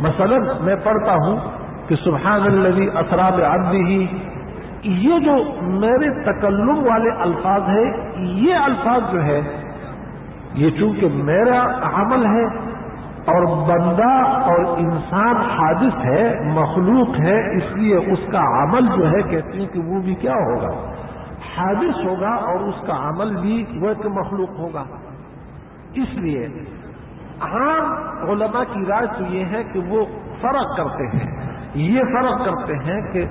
مثلا میں پڑھتا ہوں کہ سبحان الذي اسرا بعبده یہ جو میرے تکلم والے الفاظ ہے یہ الفاظ جو ہے یہ چونکہ میرا عمل ہے اور بندہ اور انسان حادث ہے، مخلوق ہے، اس لیے اس کا عمل جو ہے کہتے ہیں کہ وہ بھی کیا ہوگا؟ حادث ہوگا اور اس کا عمل بھی وہ ایک مخلوق ہوگا۔ اس لیے عام علماء کی رائے تو یہ ہے کہ وہ فرق کرتے ہیں۔ یہ فرق کرتے ہیں کہ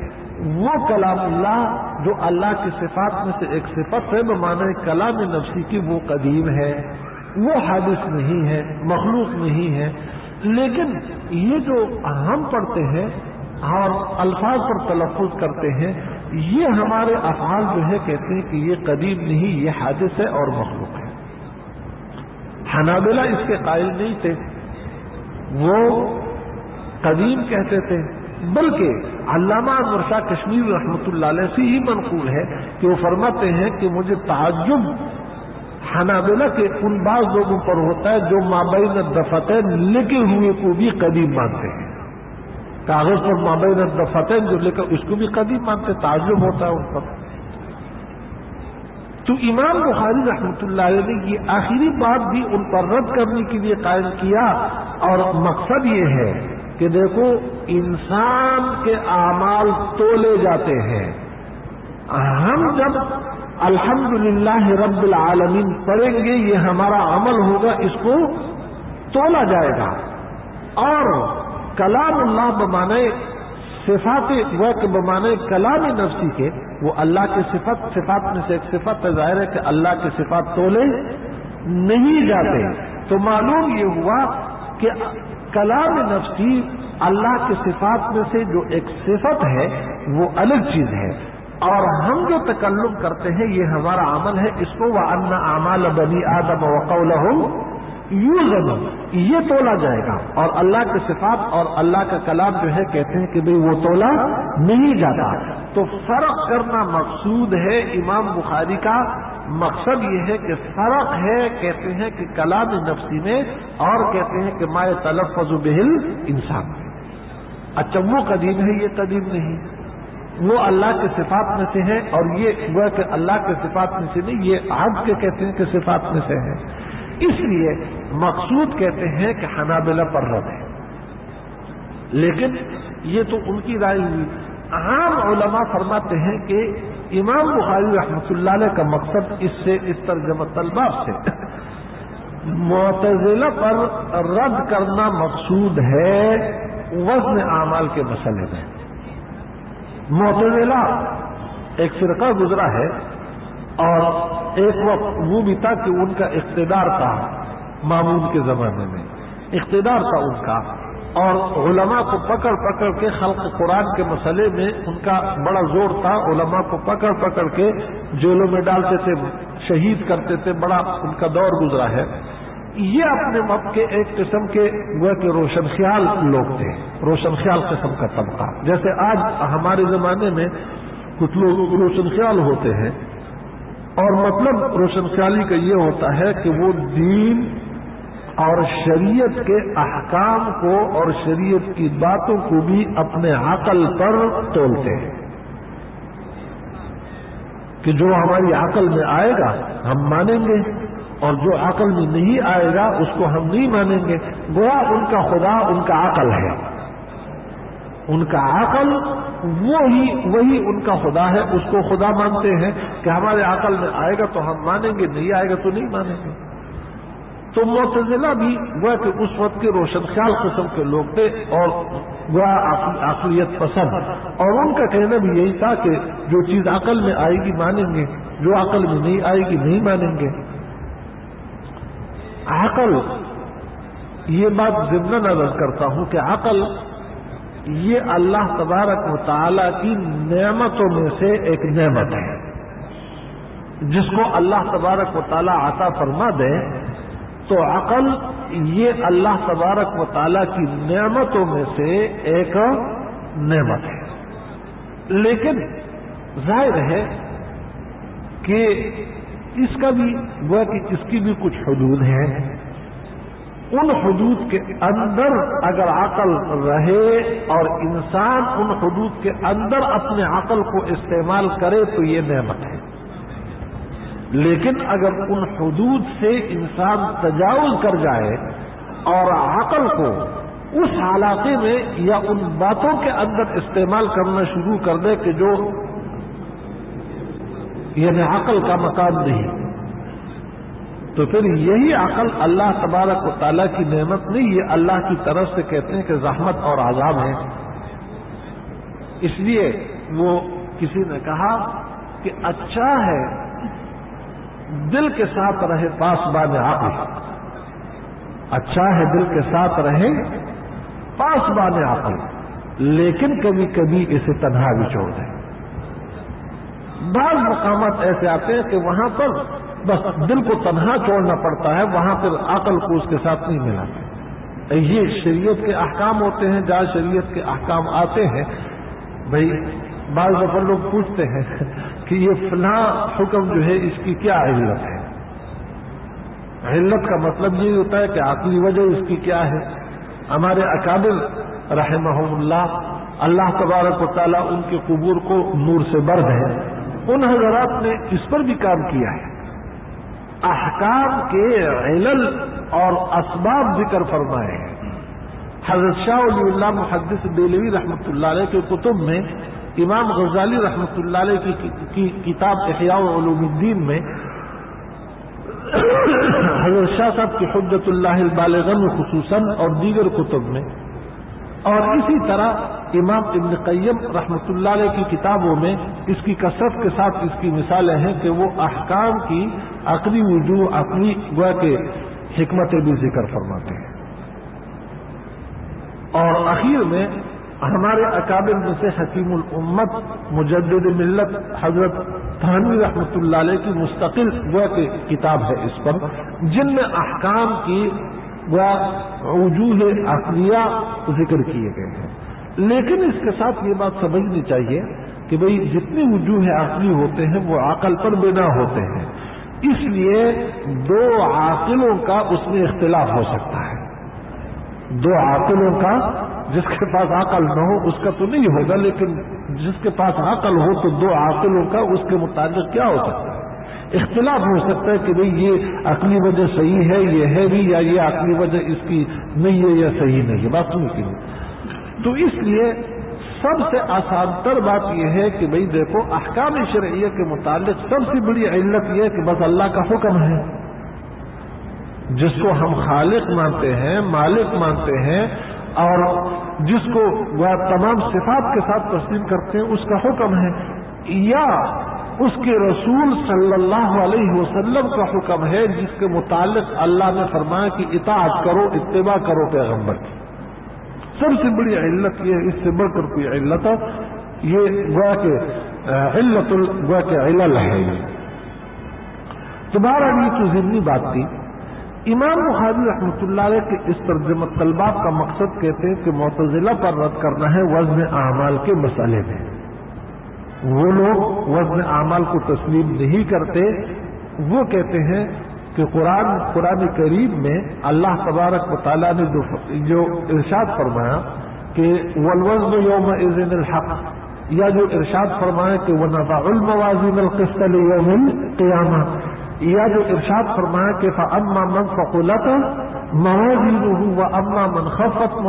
وہ کلام اللہ جو اللہ کی صفات میں سے ایک صفت ہے وہ مانے کلام نفسی کی وہ قدیم ہے۔ وہ حادث نہیں ہے، مخلوق نہیں ہے۔ لیکن یہ جو ہم پڑھتے ہیں اور الفاظ پر تلفظ کرتے ہیں، یہ ہمارے افعال جو ہے کہتے ہیں کہ یہ قدیم نہیں، یہ حادث ہے اور مخلوق۔ حنابلہ اس کے قائل نہیں تھے۔ وہ قدیم کہتے تھے، بلکہ علامہ مرشا کشمیر رحمۃ اللہ علیہ سے ہی منقول ہے کہ وہ فرماتے ہیں کہ مجھے تعجب حنابلہ کے ان بعض لوگوں پر ہوتا ہے جو مابین دفتین لکھے ہوئے کو بھی قدیم مانتے ہیں۔ کاغذ پر مابین دفتین جو لے کر اس کو بھی قدیم مانتے، تعجب ہوتا ہے ان پر۔ تو امام بخاری رحمۃ اللہ علیہ نے یہ آخری بات بھی ان پر رد کرنے کے لیے قائم کیا اور مقصد یہ ہے کہ دیکھو، انسان کے اعمال تولے جاتے ہیں۔ ہم جب الحمد للہ رب العالمین پڑھیں گے، یہ ہمارا عمل ہوگا، اس کو تولا جائے گا۔ اور کلام اللہ بمانے صفات وقت بمانے کلام نفسی کے وہ اللہ کے صفت، صفات میں سے ایک صفت ہے، ظاہر ہے کہ اللہ کے صفات تولے نہیں جاتے۔ تو معلوم یہ ہوا کہ کلام نفسی اللہ کے صفات میں سے جو ایک صفت ہے، وہ الگ چیز ہے۔ اور ہم جو تکلم کرتے ہیں، یہ ہمارا عمل ہے۔ اس کو وہ ان اعمال بنی آدم وقول یوں یہ تولا جائے گا اور اللہ کے صفات اور اللہ کا کلام جو ہے کہتے ہیں کہ بھئی وہ تولا نہیں جاتا۔ تو فرق کرنا مقصود ہے امام بخاری کا۔ مقصد یہ ہے کہ فرق ہے کہتے ہیں کہ کلام نفسی میں اور کہتے ہیں کہ مائع طلب فضو بہل انسان اچھا وہ قدیم ہے یہ قدیم نہیں۔ وہ اللہ کے صفات میں سے ہے اور یہ وہ کہ اللہ کے صفات میں سے نہیں، یہ حد کے کہتے ہیں کہ صفات میں سے ہے۔ اس لیے مقصود کہتے ہیں کہ حنابلہ پر رد ہے۔ لیکن یہ تو ان کی رائے ہوئی۔ عام علماء فرماتے ہیں کہ امام بخاری رحمۃ اللہ علیہ کا مقصد اس سے اس ترجمہ طلبہ سے۔ معتزلہ پر رد کرنا مقصود ہے وزن اعمال کے مسئلے میں۔ معتزلہ ایک فرقہ گزرا ہے۔ اور ایک وقت وہ بھی تھا کہ ان کا اقتدار تھا معمول کے زمانے میں۔ اقتدار تھا ان کا۔ اور علماء کو پکڑ پکڑ کے خلق قرآن کے مسئلے میں ان کا بڑا زور تھا۔ علماء کو پکڑ پکڑ کے جیلوں میں ڈالتے تھے، شہید کرتے تھے۔ بڑا ان کا دور گزرا ہے۔ یہ اپنے وقت کے ایک قسم کے وہ کہ روشن خیال لوگ تھے۔ روشن خیال قسم کا طبقہ۔ جیسے آج ہمارے زمانے میں کچھ لوگ روشن خیال ہوتے ہیں۔ اور مطلب روشن خیالی کا یہ ہوتا ہے کہ وہ دین اور شریعت کے احکام کو اور شریعت کی باتوں کو بھی اپنے عقل پر تولتے ہیں۔ کہ جو ہماری عقل میں آئے گا، ہم مانیں گے، اور جو عقل میں نہیں آئے گا، اس کو ہم نہیں مانیں گے۔ گویا ان کا خدا ان کا عقل ہے۔ ان کا عقل وہی وہی ان کا خدا ہے، اس کو خدا مانتے ہیں کہ ہمارے عقل میں آئے گا تو ہم مانیں گے، نہیں آئے گا تو نہیں مانیں گے۔ تو معتزلہ بھی وہ کہ اس وقت کے روشن خیال قسم کے لوگ تھے اور وہ عقلیت پسند۔ اور ان کا کہنا بھی یہی تھا کہ جو چیز عقل میں آئے گی مانیں گے، جو عقل میں نہیں آئے گی نہیں مانیں گے۔ عقل، یہ بات ضمن نظر کرتا ہوں کہ عقل یہ اللہ تبارک و تعالی کی نعمتوں میں سے ایک نعمت ہے۔ جس کو اللہ تبارک و عطا فرما دے، تو عقل یہ اللہ تبارک و تعالی کی نعمتوں میں سے ایک نعمت ہے۔ لیکن ظاہر ہے کہ اس کا بھی وہ کہ اس کی بھی کچھ حدود ہیں۔ ان حدود کے اندر اگر عقل رہے اور انسان ان حدود کے اندر اپنے عقل کو استعمال کرے تو یہ نعمت ہے۔ لیکن اگر ان حدود سے انسان تجاوز کر جائے اور عقل کو اس علاقے میں یا ان باتوں کے اندر استعمال کرنا شروع کر دے کہ جو یعنی عقل کا مقام نہیں۔ تو پھر یہی عقل اللہ تبارک و تعالیٰ کی نعمت نہیں، یہ اللہ کی طرف سے کہتے ہیں کہ زحمت اور عذاب ہے اس لیے وہ کسی نے کہا کہ اچھا ہے، دل کے ساتھ رہے پاسبان عقل۔ اچھا ہے دل کے ساتھ رہے پاسبان عقل، لیکن کبھی کبھی اسے تنہا بھی چھوڑ دیں بعض مقامات ایسے آتے ہیں کہ وہاں پر بس دل کو تنہا چھوڑنا پڑتا ہے، وہاں پر عقل کو اس کے ساتھ نہیں ملاتے یہ شریعت کے احکام ہوتے ہیں، جہاں شریعت کے احکام آتے ہیں، بھائی، بعض دفعہ لوگ پوچھتے ہیں کہ یہ فلاں حکم جو ہے، اس کی کیا علت ہے؟ علت کا مطلب یہ ہوتا ہے کہ عقلی وجہ اس کی کیا ہے؟ ہمارے اکابر رحمہ اللہ اللہ تبارک و تعالیٰ ان کے قبور کو نور سے برد ہے۔ ان حضرات نے اس پر بھی کام کیا ہے۔ احکام کے علل اور اسباب ذکر فرمائے ہیں۔ حضرت شاہ علی اللہ محدث دلوی رحمۃ اللہ علیہ کے کتب میں، امام غزالی رحمۃ اللہ علیہ کی کتاب احیاء علوم الدین میں، حضرت شاہ صاحب کی حجت اللہ البالغن خصوصاً اور دیگر کتب میں۔ اور اسی طرح امام ابن قیم رحمۃ اللہ علیہ کی کتابوں میں اس کی کثرت کے ساتھ اس کی مثالیں ہیں کہ وہ احکام کی عقلی وجوہ عقلی گویا کے حکمتیں بھی ذکر فرماتے ہیں۔ اور اخیر میں ہمارے اکابر میں سے حکیم الامت مجدد ملت حضرت تھانوی رحمۃ اللہ علیہ کی مستقل گویا کے کتاب ہے اس پر، جن میں احکام کی وجوہ عقلیہ ذکر کیے گئے ہیں۔ لیکن اس کے ساتھ یہ بات سمجھنی چاہیے کہ بھئی جتنے وجوہ عقلی ہوتے ہیں وہ عقل پر بنا ہوتے ہیں۔ اس لیے دو عاقلوں کا اس میں اختلاف ہو سکتا ہے۔ دو عاقلوں کا جس کے پاس عقل نہ ہو، اس کا تو نہیں ہوگا، لیکن جس کے پاس عقل ہو تو دو عاقلوں کا اس کے متعلق کیا ہو سکتا ہے؟ اختلاف ہو سکتا ہے کہ بھئی یہ عقلی وجہ صحیح ہے، یہ ہے بھی، یا یہ عقلی وجہ اس کی نہیں ہے یا صحیح نہیں ہے۔ بات سنی کی تو اس لیے سب سے آسان تر بات یہ ہے کہ بھئی دیکھو، احکام شرعیہ کے متعلق سب سے بڑی علت یہ ہے کہ بس اللہ کا حکم ہے۔ جس کو ہم خالق مانتے ہیں، مالک مانتے ہیں، اور جس کو وہ تمام صفات کے ساتھ تسلیم کرتے ہیں، اس کا حکم ہے۔ یا اس کے رسول صلی اللہ علیہ وسلم کا حکم ہے، جس کے متعلق اللہ نے فرمایا کہ اطاعت کرو، اتباع کرو پیغمبر کی۔ سب سے بڑی علت یہ اس سے بڑھ کر کوئی علت یہ گوا کے علت گوا کے علل ہے یہ۔ تمہارا یہ تو ضمنی بات تھی۔ امام بخاری رحمۃ اللہ علیہ کے اس ترجمہ طلبات کا مقصد کہتے ہیں کہ معتزلہ پر رد کرنا ہے وزن اعمال کے مسئلے میں۔ وہ لوگ وزن اعمال کو تسلیم نہیں کرتے، وہ کہتے ہیں کہ قرآن قرآن قریب میں اللہ تبارک و تعالیٰ نے جو ارشاد فرمایا کہ ولوزن یوم عزن الحق، یا جو ارشاد فرمایا کہ وہ نبا الموازین القسط یوم قیامہ یا جو ارشاد فرمایا کہ فاما من فقلت موازین و اما من خفت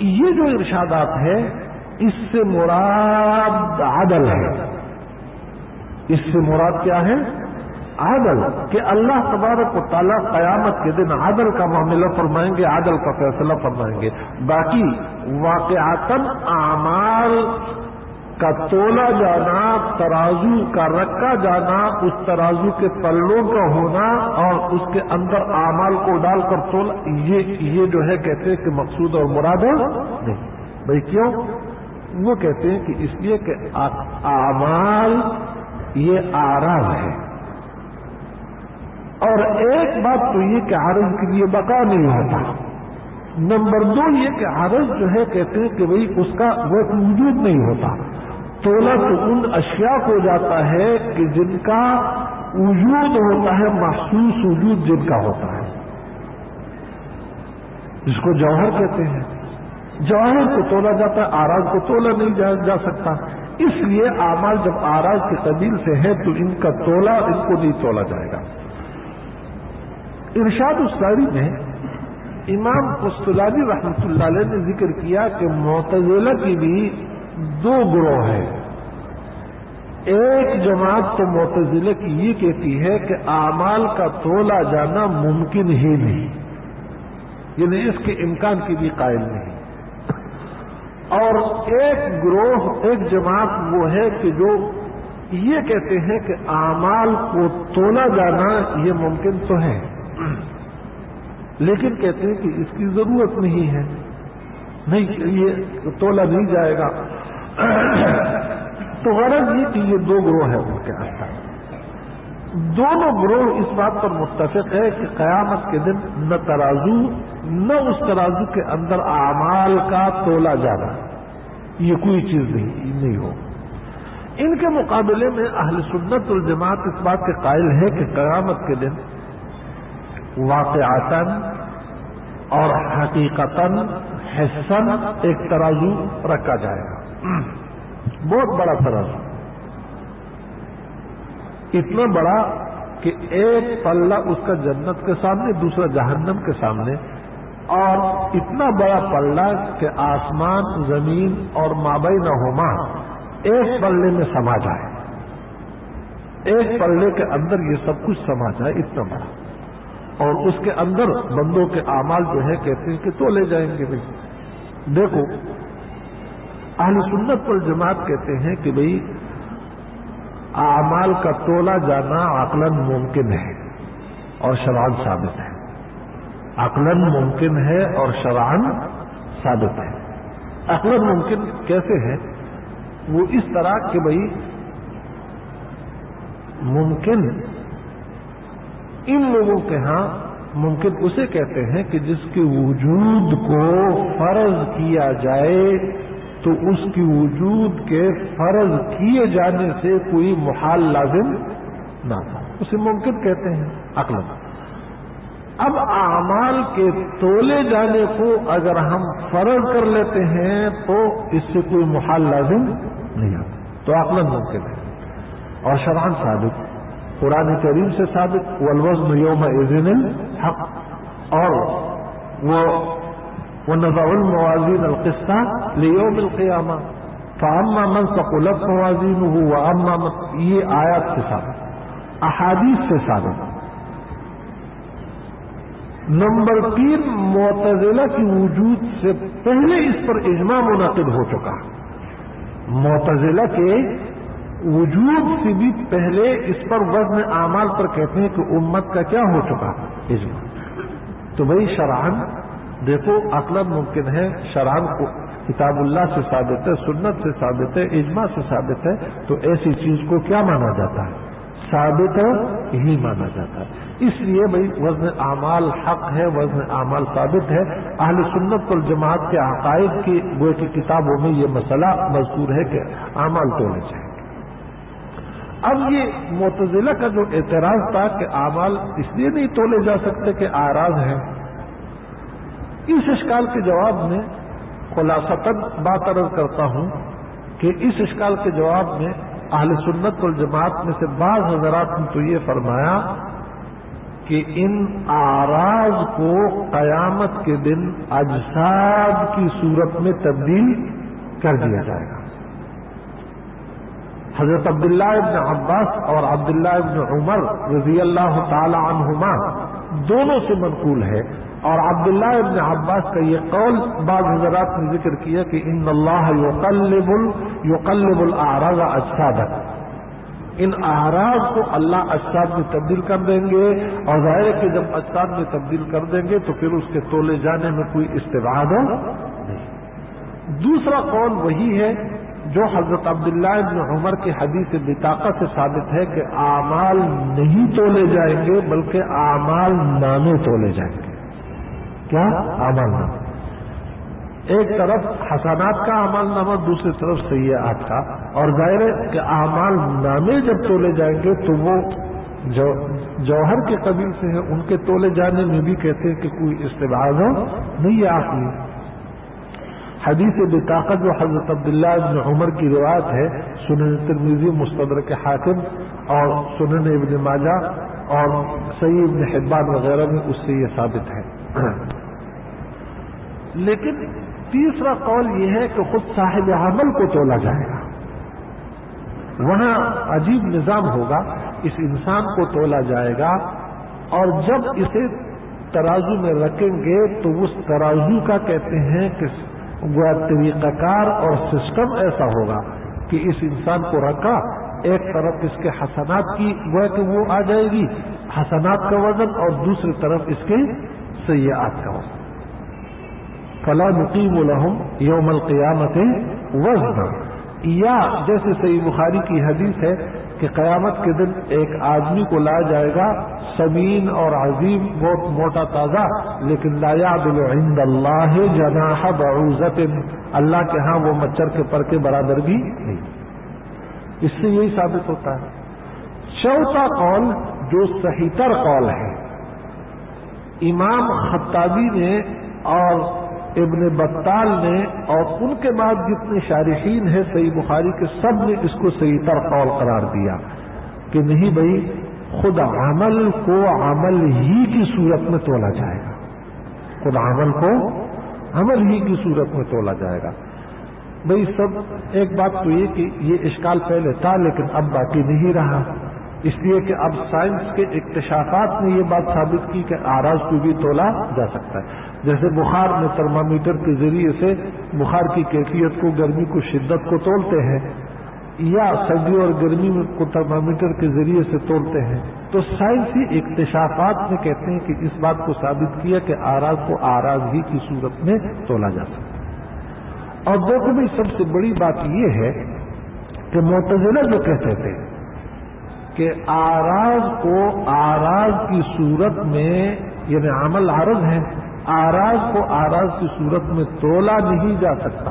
یہ جو ارشادات ہے اس سے مراد عدل ہے۔ اس سے مراد کیا ہے؟ عادل کہ اللہ تبارک و تعالیٰ قیامت کے دن عادل کا معاملہ فرمائیں گے، عادل کا فیصلہ فرمائیں گے۔ باقی واقعات اعمال کا تولا جانا، ترازو کا رکھا جانا، اس ترازو کے پلوں کا ہونا اور اس کے اندر اعمال کو ڈال کر تولا یہ یہ جو ہے کہتے ہیں کہ مقصود اور مراد ہے، نہیں۔ بھائی کیوں؟ وہ کہتے ہیں کہ اس لیے کہ اعمال یہ آرام ہے۔ اور ایک بات تو یہ کہ عرض کے لیے بقا نہیں ہوتا۔ نمبر دو یہ کہ عرض جو ہے کہتے ہیں کہ بھائی اس کا وہ وجود نہیں ہوتا۔ تولا تو ان اشیاء کو جاتا ہے کہ جن کا وجود ہوتا ہے محسوس وجود جن کا ہوتا ہے۔ جس کو جوہر کہتے ہیں۔ جوہر کو تولا جاتا ہے آراز کو تولا نہیں جا سکتا۔ اس لیے آمال جب آراز کے قبیل سے ہے تو ان کا تولا ان کو نہیں تولا جائے گا۔ ارشاد الساری میں امام قسطلانی رحمۃ اللہ علیہ نے ذکر کیا کہ معتزلہ کی بھی دو گروہ ہیں۔ ایک جماعت تو معتزلہ کی یہ کہتی ہے کہ اعمال کا تولا جانا ممکن ہی نہیں۔ یعنی اس کے امکان کی بھی قائل نہیں۔ اور ایک گروہ، ایک جماعت وہ ہے کہ جو یہ کہتے ہیں کہ اعمال کو تولا جانا یہ ممکن تو ہے۔ لیکن کہتے ہیں کہ اس کی ضرورت نہیں ہے۔ نہیں یہ تولا نہیں جائے گا۔ تو غرض یہ کہ یہ دو گروہ ہیں ان کے اندر۔ دونوں گروہ اس بات پر متفق ہے کہ قیامت کے دن نہ ترازو، نہ اس ترازو کے اندر اعمال کا تولا جانا۔ یہ کوئی چیز نہیں نہیں ہو۔ ان کے مقابلے میں اہل سنت الجماعت اس بات کے قائل ہے کہ قیامت کے دن واقعات اور حقیقت حسن ایک ترازو رکھا جائے گا۔ بہت بڑا ترازو۔ اتنا بڑا کہ ایک پلہ اس کا جنت کے سامنے، دوسرا جہنم کے سامنے۔ اور اتنا بڑا پلہ کہ آسمان، زمین اور مابئی نہ ہوما ایک پلے میں سما جائے۔ ایک پلے کے اندر یہ سب کچھ سما جائے، اتنا بڑا۔ اور اس کے اندر بندوں کے اعمال جو ہے کہتے ہیں کہ تو لے جائیں گے بھائی۔ دیکھو، اہل سنت پر جماعت کہتے ہیں کہ بھائی، اعمال کا تولا جانا عقلن ممکن ہے اور شران ثابت ہے۔ عقلن ممکن ہے اور شران ثابت ہے۔ عقلن ممکن کیسے ہے؟ وہ اس طرح کہ بھائی، ممکن ان لوگوں کے ہاں ممکن اسے کہتے ہیں کہ جس کے وجود کو فرض کیا جائے تو اس کی وجود کے فرض کیے جانے سے کوئی محال لازم نہ تھا۔ اسے ممکن کہتے ہیں۔ عقل اب اعمال کے تولے جانے کو اگر ہم فرض کر لیتے ہیں تو اس سے کوئی محال لازم نہیں آتا تو عقل ممکن ہے اور شران ثابت قرآن کریم سے ثابت، والوزن یوم ایزن الحق. اور وہ ونضع الموازين القسط ليوم القيامة. فأما من ثقلت موازينه وأما من یہ آیات سے ثابت، احادیث سے ثابت. نمبر تین، معتزلہ کی وجود سے پہلے اس پر اجماع منعقد ہو چکا. معتزلہ کے وجود سے بھی پہلے اس پر وزن اعمال پر کہتے ہیں کہ امت کا کیا ہو چکا اجماع تو بھائی شران دیکھو عقل ممکن ہے شران کو کتاب اللہ سے ثابت ہے، سنت سے ثابت ہے، اجماع سے ثابت ہے، تو ایسی چیز کو کیا مانا جاتا ہے؟ ثابت ہی مانا جاتا ہے۔ اس لیے بھائی وزن اعمال حق ہے، وزن اعمال ثابت ہے۔ اہل سنت پر جماعت کے عقائد کی، وہ کی کتابوں میں یہ مسئلہ مذکور ہے کہ اعمال توڑنے چاہیے اب یہ متضلہ کا جو اعتراض تھا کہ اعمال اس لیے نہیں تولے جا سکتے کہ آراز ہے اس اشکال کے جواب میں خلاصتاً بات عرض کرتا ہوں کہ اس اشکال کے جواب میں اہل سنت الجماعت میں سے بعض حضرات نے تو یہ فرمایا کہ ان آراز کو قیامت کے دن اجساد کی صورت میں تبدیل کر دیا جائے گا۔ حضرت عبداللہ ابن عباس اور عبداللہ ابن عمر رضی اللہ تعالی عنہما دونوں سے منقول ہے اور عبداللہ ابن عباس کا یہ قول بعض حضرات نے ذکر کیا کہ ان اللہ یقلب یقلب الاعراض اجساد ان اعراض کو اللہ اجساد میں تبدیل کر دیں گے اور ظاہر ہے کہ جب اجساد میں تبدیل کر دیں گے تو پھر اس کے تولے جانے میں کوئی استباد نہیں۔ دوسرا قول وہی ہے جو حضرت عبداللہ ابن عمر کی حدیث بتاقا سے ثابت ہے کہ اعمال نہیں تولے جائیں گے، بلکہ اعمال نامے تولے جائیں گے۔ کیا؟ اعمال نامے۔ ایک طرف حسنات کا اعمال نامہ، دوسری طرف سیاحت کا۔ اور ظاہر ہے کہ اعمال نامے جب تولے جائیں گے تو وہ جو جوہر کے قبیل سے ہیں، ان کے تولے جانے میں بھی کہتے ہیں کہ کوئی استباز نہیں ہے آخری حدیث بطاقت جو حضرت عبداللہ ابن عمر کی روایت ہے، سنن ترمیزی مستدر کے حاکم اور سنن ابن ماجہ اور سعید ابن حبان وغیرہ میں اس سے یہ ثابت ہے۔ لیکن تیسرا قول یہ ہے کہ خود صاحب عمل کو تولا جائے گا۔ وہاں عجیب نظام ہوگا، اس انسان کو تولا جائے گا اور جب اسے ترازو میں رکھیں گے تو اس ترازو کا کہتے ہیں کہ وہ طریقہ کار اور سسٹم ایسا ہوگا کہ اس انسان کو رکھا، ایک طرف اس کے حسنات کی وہ کہ وہ آ جائے گی، حسنات کا وزن اور دوسری طرف اس کے سیاحت کا وزن۔ فلا نقیم الحم یوم القیامت وزن یا جیسے صحیح بخاری کی حدیث ہے کہ قیامت کے دن ایک آدمی کو لایا جائے گا، سمین اور عظیم، بہت موٹا تازہ، لیکن لا عند اللہ جناح بعوزت اللہ کے ہاں وہ مچھر کے پر کے برابر بھی نہیں۔ اس سے یہی ثابت ہوتا ہے۔ چوتھا قول جو صحیح تر قول ہے، امام خطابی نے اور ابن بطال نے اور ان کے بعد جتنے شارحین ہیں صحیح بخاری کے سب نے اس کو صحیح تر قول قرار دیا کہ نہیں بھائی، خود عمل کو عمل ہی کی صورت میں تولا جائے گا۔ خود عمل کو عمل ہی کی صورت میں تولا جائے گا۔ بھائی، سب، ایک بات تو یہ کہ یہ اشکال پہلے تھا لیکن اب باقی نہیں رہا۔ اس لیے کہ اب سائنس کے اکتشافات نے یہ بات ثابت کی کہ آراز کو بھی تولا جا سکتا ہے۔ جیسے بخار میں تھرمامیٹر کے ذریعے سے بخار کی کیفیت کو، گرمی کو، شدت کو تولتے ہیں، یا سردی اور گرمی کو تھرمامیٹر کے ذریعے سے تولتے ہیں۔ تو سائنسی اکتشافات میں کہتے ہیں کہ اس بات کو ثابت کیا کہ آراز کو آراز ہی کی صورت میں تولا جا سکتا ہے۔ اور دیکھو بھی سب سے بڑی بات یہ ہے کہ معتزلہ جو کہتے تھے کہ آراز کو آراز کی صورت میں یعنی عمل عرض ہے آراز کو آراز کی صورت میں تولا نہیں جا سکتا۔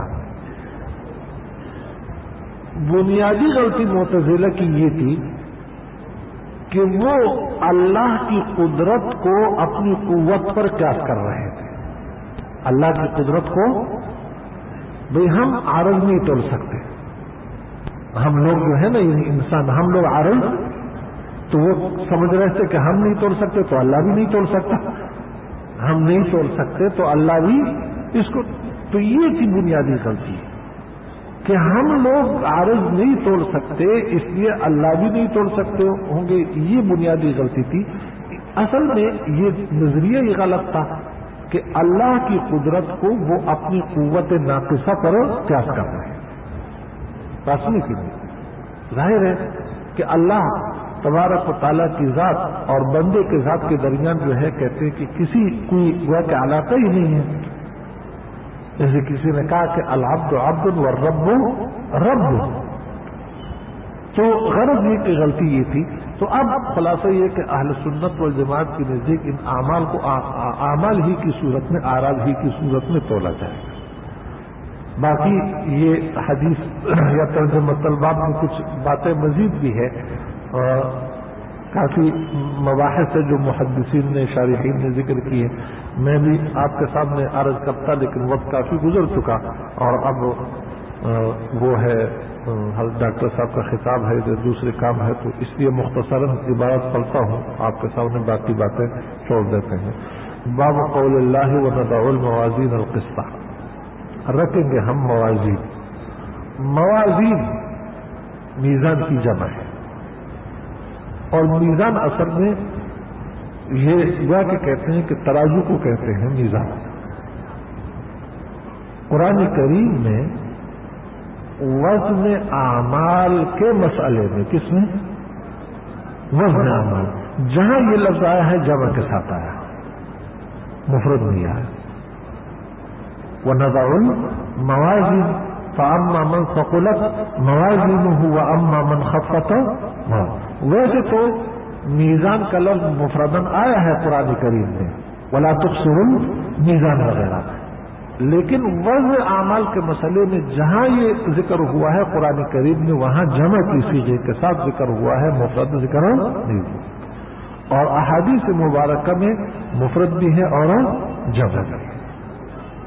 بنیادی غلطی معتزلہ کی یہ تھی کہ وہ اللہ کی قدرت کو اپنی قوت پر قیاس کر رہے تھے۔ اللہ کی قدرت کو بھئی ہم عارض نہیں تول سکتے۔ ہم لوگ جو ہے نا، انسان، ہم لوگ عارض تو وہ سمجھ رہے تھے کہ ہم نہیں توڑ سکتے تو اللہ بھی نہیں توڑ سکتا۔ ہم نہیں توڑ سکتے تو اللہ بھی اس کو تو یہ تھی بنیادی غلطی کہ ہم لوگ عارض نہیں توڑ سکتے، اس لیے اللہ بھی نہیں توڑ سکتے ہوں گے۔ یہ بنیادی غلطی تھی۔ اصل میں یہ نظریہ یہ غلط تھا کہ اللہ کی قدرت کو وہ اپنی قوت ناقصہ پر قیاس کر رہے ہیں۔ نہیں ظاہر ہے کہ اللہ تبارک و تعالیٰ کی ذات اور بندے کے ذات کے درمیان جو ہے کہتے ہیں کہ کسی کوئی گویا کہ علاقہ ہی نہیں ہے۔ جیسے کسی نے کہا کہ العبد عبد و رب۔ رب تو غرض یہ کہ غلطی یہ تھی۔ تو اب خلاصہ یہ کہ اہل سنت و جماعت کی نزدیک ان اعمال کو اعمال ہی کی صورت میں، آراز ہی کی صورت میں تولا جائے۔ گا باقی یہ حدیث یا ترجمہ طلبات میں کچھ باتیں مزید بھی ہے۔ کافی مباحث ہے جو محدثین نے، شارحین نے ذکر کی ہے میں بھی آپ کے سامنے عرض کرتا، لیکن وقت کافی گزر چکا۔ اور اب وہ ہے ڈاکٹر صاحب کا خطاب ہے، جو دوسرے کام ہے۔ تو اس لیے مختصر عبارت پڑھتا ہوں۔ آپ کے سامنے باقی باتیں چھوڑ دیتے ہیں۔ باب قول اللہ و ندا الموازین القصہ رکھیں گے ہم موازین۔ موازین میزان کی جمع ہے۔ اور میزان اصل میں یہ ہوا کہ کہتے ہیں کہ ترازو کو کہتے ہیں میزان۔ قرآن کریم میں وزن اعمال کے مسئلے میں کس میں؟ وزن اعمال۔ جہاں یہ لفظ آیا ہے، جمع کے ساتھ آیا۔ مفرد نہیں آیا۔ وہ نظر موازی فاما من فقلت موازینه واما من خفت ویسے تو میزان کا لفظ مفردن آیا ہے قرآن کریم میں، ولا تخصر میزان وغیرہ۔ لیکن وضع اعمال کے مسئلے میں جہاں یہ ذکر ہوا ہے قرآن کریم میں، وہاں جمع کی سیجے کے ساتھ ذکر ہوا ہے، مفرد ذکر نہیں۔ اور احادیث مبارکہ میں مفرد بھی ہے اور جمع بھی ہے۔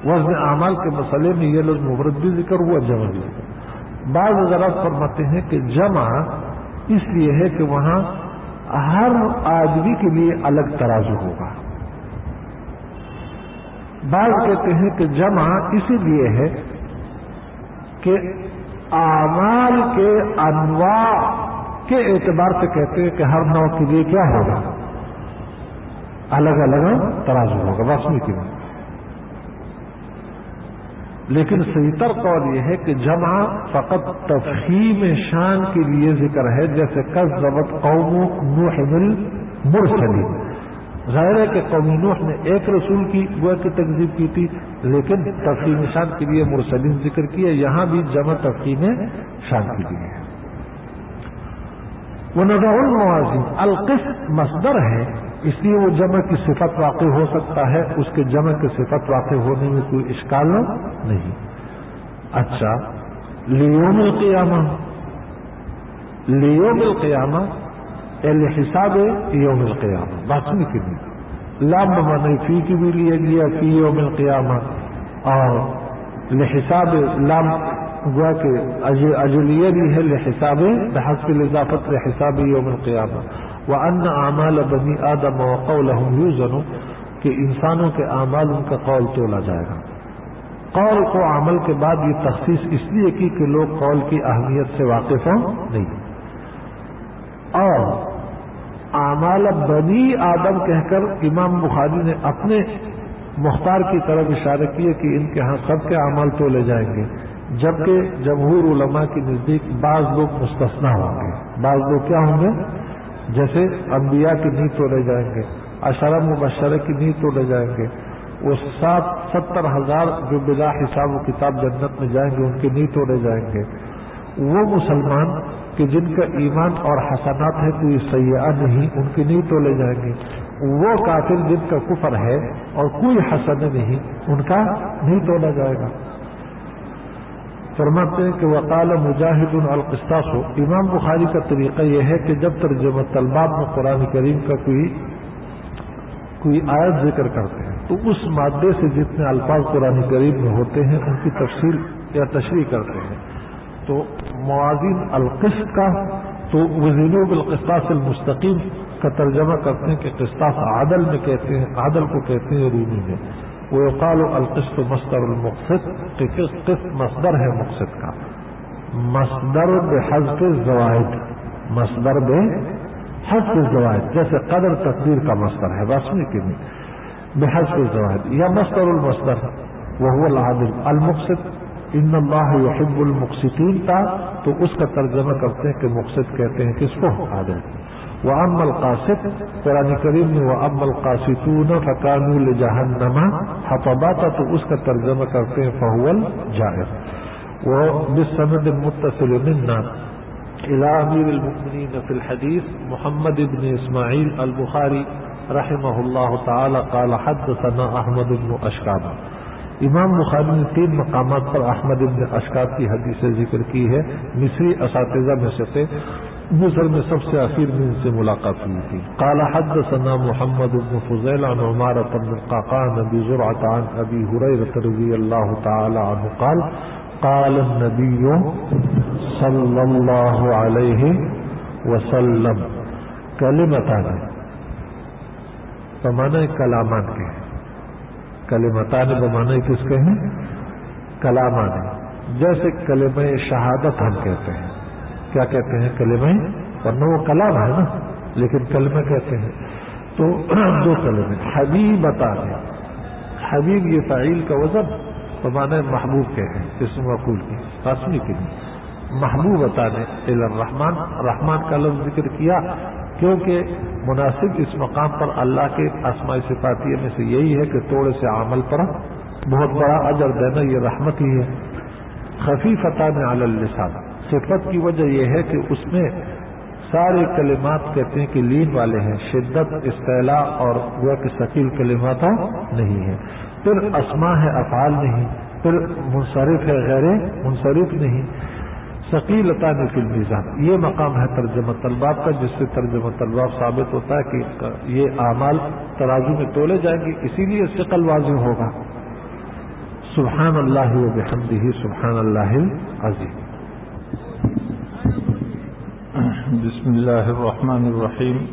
وزن اعمال کے مسئلے میں یہ لوگ مفرد بھی ذکر ہوا، جمع بھی۔ بعض حضرات فرماتے ہیں کہ جمع اس لیے ہے کہ وہاں ہر آدمی کے لیے الگ ترازو ہوگا۔ بعض کہتے ہیں کہ جمع اسی لیے ہے کہ اعمال کے انواع کے اعتبار سے کہتے ہیں کہ ہر نو کے لیے کیا ہوگا؟ الگ الگ ترازو ہوگا وسمی کی بات۔ لیکن صحیح تر قول یہ ہے کہ جمع فقط تفہیم شان کے لیے ذکر ہے، جیسے کس ضبط قوم نوح مل مرسلی ظاہر ہے کہ قومی نوح نے ایک رسول کی گویا کی تقزیب کی تھی، لیکن تفہیم شان کے لیے مرسلین ذکر کیا یہاں بھی جمع تفہیم شان کے لیے ہے۔ وہ نظر الموازن۔ القسط مصدر ہے۔ اس لیے وہ جمع کی صفت واقع ہو سکتا ہے، اس کے جمع کی صفت واقع ہونے میں کوئی اشکال نہیں۔ اچھا۔ لیوم القیامہ۔ لیوم القیامہ حساب یوم القیامہ۔ بات نہیں؟ کی لام من فی کی بھی لیے گیا، فی یوم القیامہ۔ اور لحساب لام گوا کہ اجلیہ بھی ہے لحساب بحث اضافت لحساب یوم القیامہ۔ وہ ان اعمال بنی آدم و قول یوزن کہ انسانوں کے اعمال ان کا قول تولا جائے گا۔ قول کو عمل کے بعد یہ تخصیص اس لیے کی کہ لوگ قول کی اہمیت سے واقف ہوں نہیں۔ اور اعمال بنی آدم کہہ کر امام بخاری نے اپنے مختار کی طرف اشارہ کیے کہ ان کے ہاں سب کے اعمال تو لے جائیں گے، جبکہ جمہور علماء کے نزدیک بعض لوگ مستثنا ہوں گے۔ بعض لوگ کیا ہوں گے؟ جیسے انبیاء کی نیت توڑے جائیں گے اشرم مبشرہ کی نیت توڑے جائیں گے، وہ سات، ستر ہزار جو بلا حساب و کتاب جنت میں جائیں گے، ان کی نیت توڑے جائیں گے۔ وہ مسلمان کہ جن کا ایمان اور حسنات ہے کوئی سیاح نہیں، ان کی نیت تولے جائیں گے۔ وہ کافر جن کا کفر ہے اور کوئی حسن نہیں، ان کا نہیں تولا جائے گا۔ فرماتے ہیں کہ وقال مجاہد القسطاس ہو امام بخاری کا طریقہ یہ ہے کہ جب ترجمہ طلبات میں قرآن کریم کا کوئی کوئی آیت ذکر کرتے ہیں، تو اس مادے سے جتنے الفاظ قرآن کریم میں ہوتے ہیں، ان کی تفصیل یا تشریح کرتے ہیں۔ تو موازین القسط کا، تو وزیر بالقسطاس المستقیم کا ترجمہ کرتے ہیں کہ قسطاس عادل میں کہتے ہیں، عادل کو کہتے ہیں، رومی میں۔ وہ قال القسط مصدر المقصد کہ قسط مصدر ہے مقصد کا۔ مصدر بحذف الزوائد، مصدر بے حذف الزوائد، جیسے قدر تقدیر کا مصدر ہے، رسمی کے لیے۔ بحذف الزوائد، یا مصدر المصدر وہ العادل المقصد ان اللہ یحب المقصدین کا تو اس کا ترجمہ کرتے ہیں کہ مقصد کہتے ہیں کس کو عادل۔ وہ ام القاصد قرآن کریم میں وہ ام القاصتون فقان الجہنما حفبا تو اس کا ترجمہ کرتے ہیں فہول جائز وہ بسند متصل منا۔ الى امیر المؤمنین فی الحدیث محمد ابن اسماعیل البخاری رحمہ اللہ تعالی قال حدثنا احمد بن اشکاب امام بخاری نے تین مقامات پر احمد ابن اشکاب کی حدیث ذکر کی ہے، مصری اساتذہ میں سے تھے۔ مصر میں سب سے اخیر میں ان سے ملاقات ہوئی تھی۔ قال حدثنا محمد بن فضيل عن عمارة بن القعقاع نبي زرعة عن أبي هريرة رضي الله تعالى عنه قال قال النبي صلى الله عليه وسلم كلمتان بمعنى کلامان کے کلمتان بمعنى کس کے ہیں؟ کلامان جیسے کلمہ شہادت ہم کہتے ہیں۔ کیا کہتے ہیں کلمہ؟ ورنہ وہ کلام ہے نا، لیکن کلمہ کہتے ہیں۔ تو دو کلمے، حبیب بتا حبیب یہ تعیل کا وزن تو محبوب کے ہیں اس مقول کی قاسمی کے لیے محبوب بتا دیں رحمان کا لفظ ذکر کیا، کیونکہ مناسب اس مقام پر اللہ کے آسمائی صفاتیہ میں سے یہی ہے کہ توڑے سے عمل پر بہت بڑا اجر دینا یہ رحمت ہی ہے۔ خفیفتہ نے اللسان۔ صفت کی وجہ یہ ہے کہ اس میں سارے کلمات کہتے ہیں کہ لین والے ہیں، شدت استعلا اور وہ کہ شکیل کلمات نہیں ہے پھر اسما ہے، افعال نہیں۔ پھر منصرف ہے، غیر منصرف نہیں۔ ثقیلتا نے فل میزان یہ مقام ہے ترجمہ طلبات کا، جس سے ترجمہ طلبات ثابت ہوتا ہے کہ یہ اعمال ترازو میں تولے جائیں گے، اسی لیے شکل واضح ہوگا۔ سبحان اللہ و بحمدہ سبحان اللہ عظیم بسم الله الرحمن الرحيم.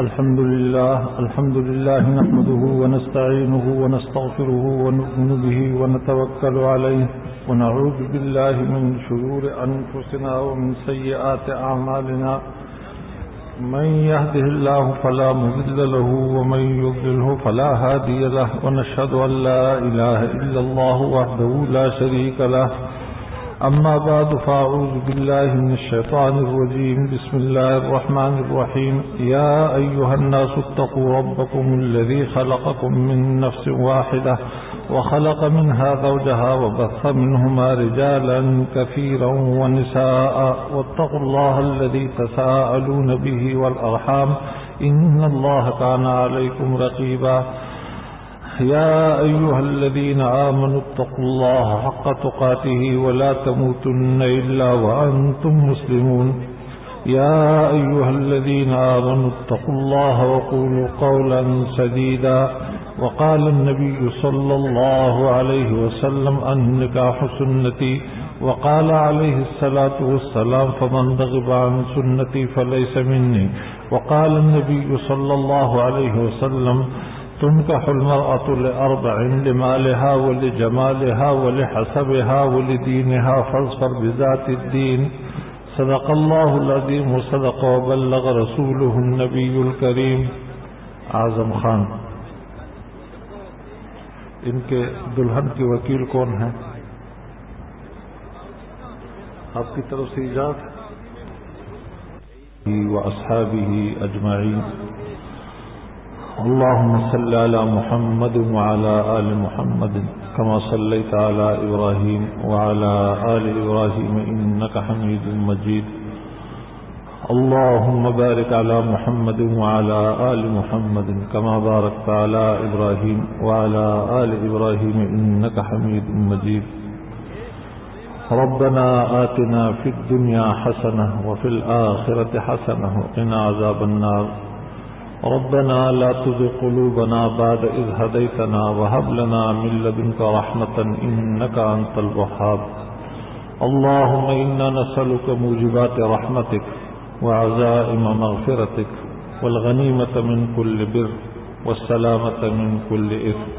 الحمد لله الحمد لله نحمده ونستعينه ونستغفره ونؤمن به ونتوكل عليه ونعوذ بالله من شرور أنفسنا ومن سيئات أعمالنا. من يهده الله فلا مذل له ومن يضله فلا هادي له. ونشهد أن لا إله إلا الله وحده لا شريك له. أما بعد، فأعوذ بالله من الشيطان الرجيم. بسم الله الرحمن الرحيم. يا أيها الناس اتقوا ربكم الذي خلقكم من نفس واحدة وخلق منها زوجها وبث منهما رجالا كثيرا ونساء. واتقوا الله الذي تساءلون به والأرحام. إن الله كان عليكم رقيبا. يا أيها الذين آمنوا اتقوا الله حق تقاته ولا تموتن إلا وأنتم مسلمون. يا أيها الذين آمنوا اتقوا الله وقولوا قولا سديدا. وقال النبي صلى الله عليه وسلم النكاح سنتي. وقال عليه الصلاة والسلام فمن ضغب عن سنتي فليس مني. وقال النبي صلى الله عليه وسلم تنكح المرأة لأربع لمالها ولجمالها ولحسبها ولدينها فاصفر بذات الدين. صدق الله العظيم وصدق وبلغ رسوله النبي الكريم. اعظم خان. ان کے دلہن کے وکیل کون ہیں؟ آپ کی طرف سے ایجاد. و اصحابه اجمعین اللهم صل على محمد وعلى آل محمد كما صليت على إبراهيم وعلى آل إبراهيم إنك حميد مجيد. اللهم بارك على محمد وعلى آل محمد كما باركت على إبراهيم وعلى آل إبراهيم إنك حميد مجيد. ربنا آتنا في الدنيا حسنة وفي الآخرة حسنة وقنا عذاب النار. ربنا لا تزغ قلوبنا بعد إذ هديتنا وهب لنا من لدنك رحمة إنك أنت الوهاب. اللهم إنا نسألك موجبات رحمتك وعزائم مغفرتك والغنيمة من كل بر والسلامة من كل إثم.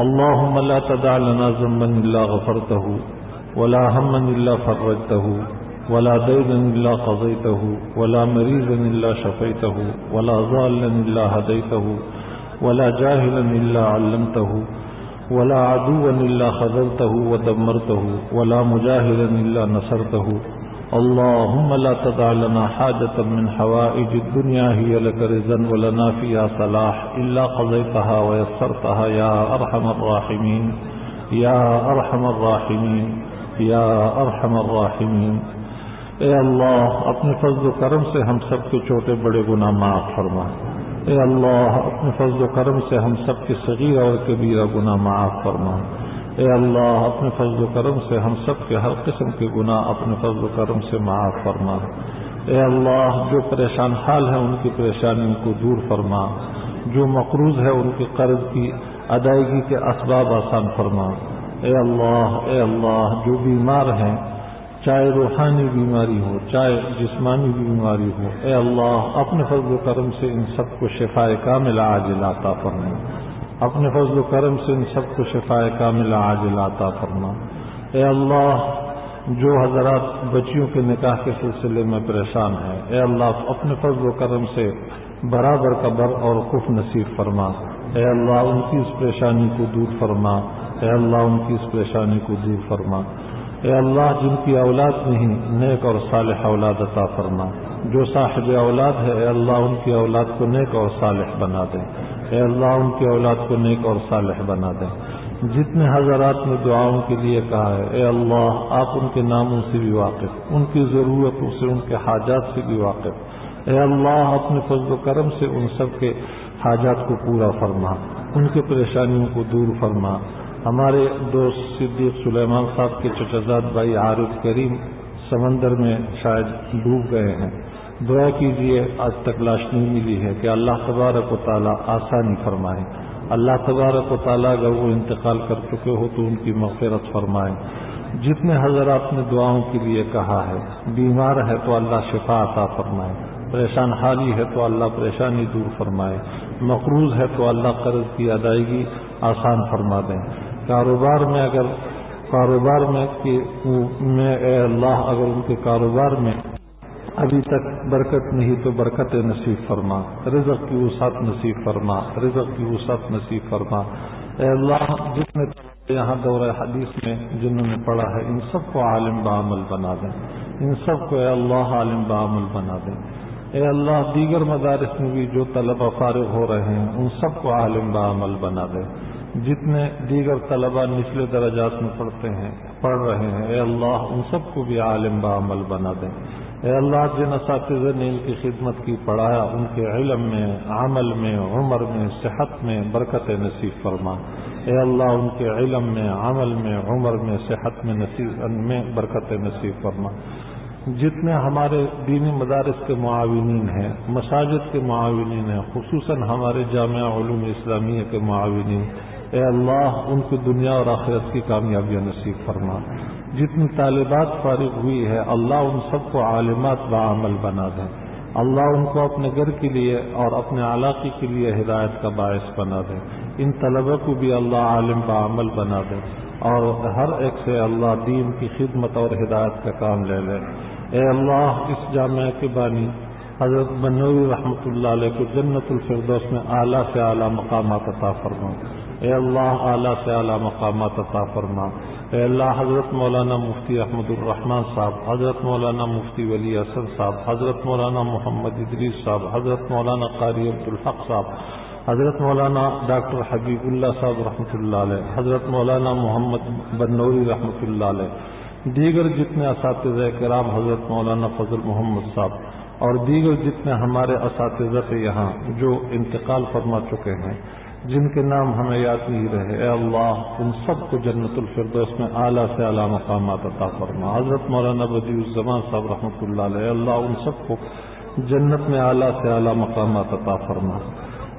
اللهم لا تدع لنا ذنبا إلا غفرته ولا هما إلا فرجته. ولا دينا إلا قضيته، ولا مريضا إلا شفيته، ولا ضالا إلا هديته، ولا جاهلا إلا علمته، ولا عدوا إلا خذلته ودمرته، ولا مجاهلا إلا نصرته. اللهم لا تدع لنا حاجة من حوائج الدنيا هي لك رزا ولنا فيها صلاح، إلا قضيتها ويسرتها يا أرحم الراحمين، يا أرحم الراحمين، يا أرحم الراحمين. اے اللہ، اپنے فضل و کرم سے ہم سب کے چھوٹے بڑے گناہ معاف فرما۔ اے اللہ، اپنے فضل و کرم سے ہم سب کے صغیر اور کبیرہ گناہ معاف فرما۔ اے اللہ، اپنے فضل و کرم سے ہم سب کے ہر قسم کے گناہ اپنے فضل و کرم سے معاف فرما۔ اے اللہ، جو پریشان حال ہے ان کی پریشانیوں کو دور فرما۔ جو مقروض ہے ان کے قرض کی ادائیگی کے اسباب آسان فرما۔ اے اللہ اے اللہ، جو بیمار ہیں چاہے روحانی بیماری ہو، چاہے جسمانی بیماری ہو، اے اللہ اپنے فضل و کرم سے ان سب کو شفا کامل عاجل عطا فرما اپنے فضل و کرم سے ان سب کو شفا کامل عاجل عطا فرما اے اللہ جو حضرات بچیوں کے نکاح کے سلسلے میں پریشان ہیں، اے اللہ اپنے فضل و کرم سے برابر کا بر اور خف نصیب فرما۔ اے اللہ ان کی اس پریشانی کو دور فرما۔ اے اللہ ان کی اس پریشانی کو دور فرما۔ اے اللہ جن کی اولاد نہیں، نیک اور صالح اولاد عطا فرما۔ جو صاحب اولاد ہے، اے اللہ ان کی اولاد کو نیک اور صالح بنا دے۔ اے اللہ ان کی اولاد کو نیک اور صالح بنا دے۔ جتنے حضرات نے دعاؤں کے لیے کہا ہے، اے اللہ آپ ان کے ناموں سے بھی واقف، ان کی ضرورتوں سے، ان کے حاجات سے بھی واقف۔ اے اللہ اپنے فضل و کرم سے ان سب کے حاجات کو پورا فرما، ان کے پریشانیوں کو دور فرما۔ ہمارے دوست صدیق سلیمان صاحب کے چچزاد بھائی عارف کریم سمندر میں شاید ڈوب گئے ہیں۔ دعا کیجیے آج تک لاش نہیں ملی ہے کہ اللہ تبارک و تعالیٰ آسانی فرمائے۔ اللہ تبارک و تعالیٰ اگر وہ انتقال کر چکے ہو تو ان کی مغفرت فرمائے۔ جتنے حضرات نے دعاؤں کے لیے کہا ہے، بیمار ہے تو اللہ شفا عطا فرمائے۔ پریشان حالی ہے تو اللہ پریشانی دور فرمائے۔ مقروض ہے تو اللہ قرض کی ادائیگی آسان فرما دیں کاروبار میں اگر کاروبار میں میں، اے اللہ، اگر ان کے کاروبار میں ابھی تک برکت نہیں تو برکت نصیب فرما، رزق کی وسعت نصیب فرما، رزق کی وسعت نصیب فرما۔ اے اللہ جتنے یہاں دورہ حدیث میں جنہوں نے پڑھا ہے، ان سب کو عالم بعمل بنا دیں۔ ان سب کو اے اللہ عالم بعمل بنا دیں۔ اے اللہ، دیگر مدارس میں بھی جو طلبہ فارغ ہو رہے ہیں، ان سب کو عالم بعمل بنا دیں۔ جتنے دیگر طلبہ نچلے درجات میں پڑھتے ہیں، پڑھ رہے ہیں، اے اللہ ان سب کو بھی عالم بعمل بنا دیں۔ اے اللہ جن اساتذہ نے ان کی خدمت کی پڑھایا، ان کے علم میں، عمل میں، عمر میں، صحت میں برکت نصیب فرما۔ اے اللہ ان کے علم میں، عمل میں، عمر میں، صحت میں نصیب، میں برکت نصیب فرما۔ جتنے ہمارے دینی مدارس کے معاونین ہیں، مساجد کے معاونین ہیں، خصوصاً ہمارے جامعہ علوم اسلامیہ کے معاونین اے اللہ، ان کی دنیا اور آخرت کی کامیابیاں نصیب فرما۔ جتنی طالبات فارغ ہوئی ہے، اللہ ان سب کو عالمات بعمل بنا دیں اللہ ان کو اپنے گھر کے لیے اور اپنے علاقے کے لیے ہدایت کا باعث بنا دیں ان طلبہ کو بھی اللہ عالم بعمل بنا دیں اور ہر ایک سے اللہ دین کی خدمت اور ہدایت کا کام لے لیں اے اللہ، اس جامعہ کے بانی حضرت بنوی رحمۃ اللہ علیہ کو جنت الفردوس میں اعلیٰ سے اعلیٰ مقامات عطا فرما۔ اے اللہ اعلیٰ سے اعلیٰ مقامات عطا فرما۔ اے اللہ حضرت مولانا مفتی احمد الرحمان صاحب، حضرت مولانا مفتی ولی اسد صاحب، حضرت مولانا محمد ادریس صاحب، حضرت مولانا قاری عبد الحق صاحب، حضرت مولانا ڈاکٹر حبیب اللہ صاحب رحمۃ اللہ علیہ، حضرت مولانا محمد بنوری رحمۃ اللہ علیہ، دیگر جتنے اساتذہ کرام، حضرت مولانا فضل محمد صاحب، اور دیگر جتنے ہمارے اساتذہ یہاں جو انتقال فرما چکے ہیں جن کے نام ہمیں یاد نہیں رہے۔ اے اللہ ان سب کو جنت الفردوس میں اعلیٰ سے اعلیٰ مقامات عطا فرما۔ حضرت مولانا بدی الزمان صاحب رحمۃ اللہ علیہ اللہ، ان سب کو جنت میں اعلیٰ سے اعلیٰ مقامات عطا فرما۔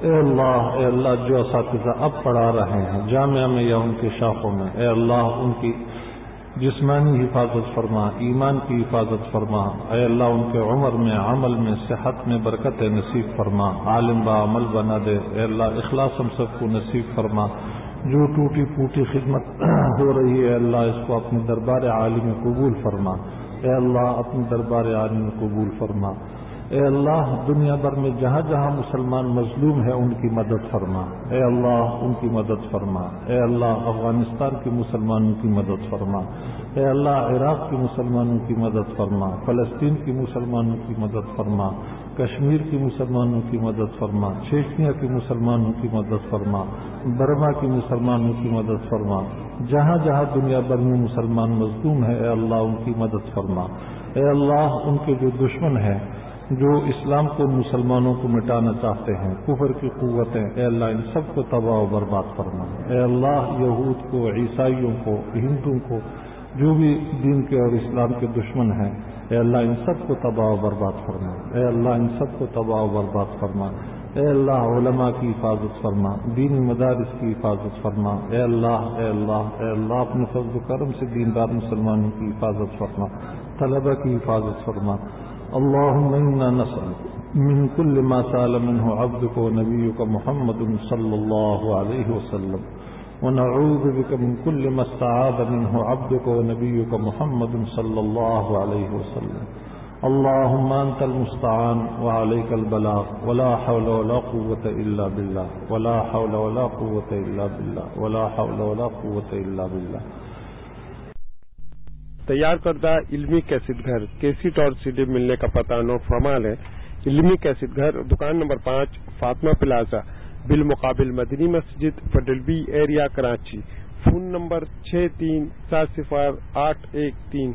اے اللہ اے اللہ، جو اساتذہ اب پڑھا رہے ہیں، جامعہ میں یا ان کے شاخوں میں، اے اللہ، ان کی جسمانی حفاظت فرما، ایمان کی حفاظت فرما۔ اے اللہ، ان کے عمر میں، عمل میں، صحت میں برکت نصیب فرما۔ عالم با عمل بنا دے۔ اے اللہ، اخلاص ہم سب کو نصیب فرما۔ جو ٹوٹی پوٹی خدمت ہو رہی ہے اللہ، اس کو اپنے دربار عالم قبول فرما۔ اے اللہ، اپنے دربار عالم قبول فرما۔ اے اللہ، دنیا بھر میں جہاں جہاں مسلمان مظلوم ہے ان کی مدد فرما۔ اے اللہ، ان کی مدد فرما۔ اے اللہ، افغانستان کے مسلمانوں کی مدد فرما۔ اے اللہ، عراق کے مسلمانوں کی مدد فرما۔ فلسطین کے مسلمانوں کی مدد فرما۔ کشمیر کے مسلمانوں کی مدد فرما۔ چیچنیا کے مسلمانوں کی مدد فرما۔ برما کے مسلمانوں کی مدد فرما۔ جہاں جہاں دنیا بھر میں مسلمان مظلوم ہے اے اللہ، ان کی مدد فرما۔ اے اللہ، ان کے جو دشمن ہیں جو اسلام کو مسلمانوں کو مٹانا چاہتے ہیں، کفر کی قوتیں، اے اللہ، ان سب کو تباہ و برباد کرنا اے اللہ، یہود کو، عیسائیوں کو، ہندوؤں کو، جو بھی دین کے اور اسلام کے دشمن ہیں، اے اللہ، ان سب کو تباہ و برباد فرما۔ اے اللہ، ان سب کو تباہ و برباد فرما۔ اے اللہ، علماء کی حفاظت فرما، دینی مدارس کی حفاظت فرما۔ اے اللہ اے اللہ اے اللہ، اپنے فضل و کرم سے دیندار مسلمانوں کی حفاظت فرما طلبہ کی حفاظت فرما۔ اللهم إنا نسأل من كل ما سأل منه عبدك ونبيك محمد صلى الله عليه وسلم، ونعوذ بك من كل ما استعاذ منه عبدك ونبيك محمد صلى الله عليه وسلم. اللهم أنت المستعان وعليك البلاغ، ولا حول ولا قوة إلا بالله، ولا حول ولا قوة إلا بالله، ولا حول ولا قوة إلا بالله. تیار کردہ علمی کیسٹ گھر کیسٹ اور ڈی ملنے کا پتہ نو فرمال ہے علمی کیسٹ گھر، دکان نمبر پانچ، فاطمہ پلازا، بالمقابل Madni Masjid federal B area, Karachi, phone number چھ تین، سات صفار آٹھ ایک تین۔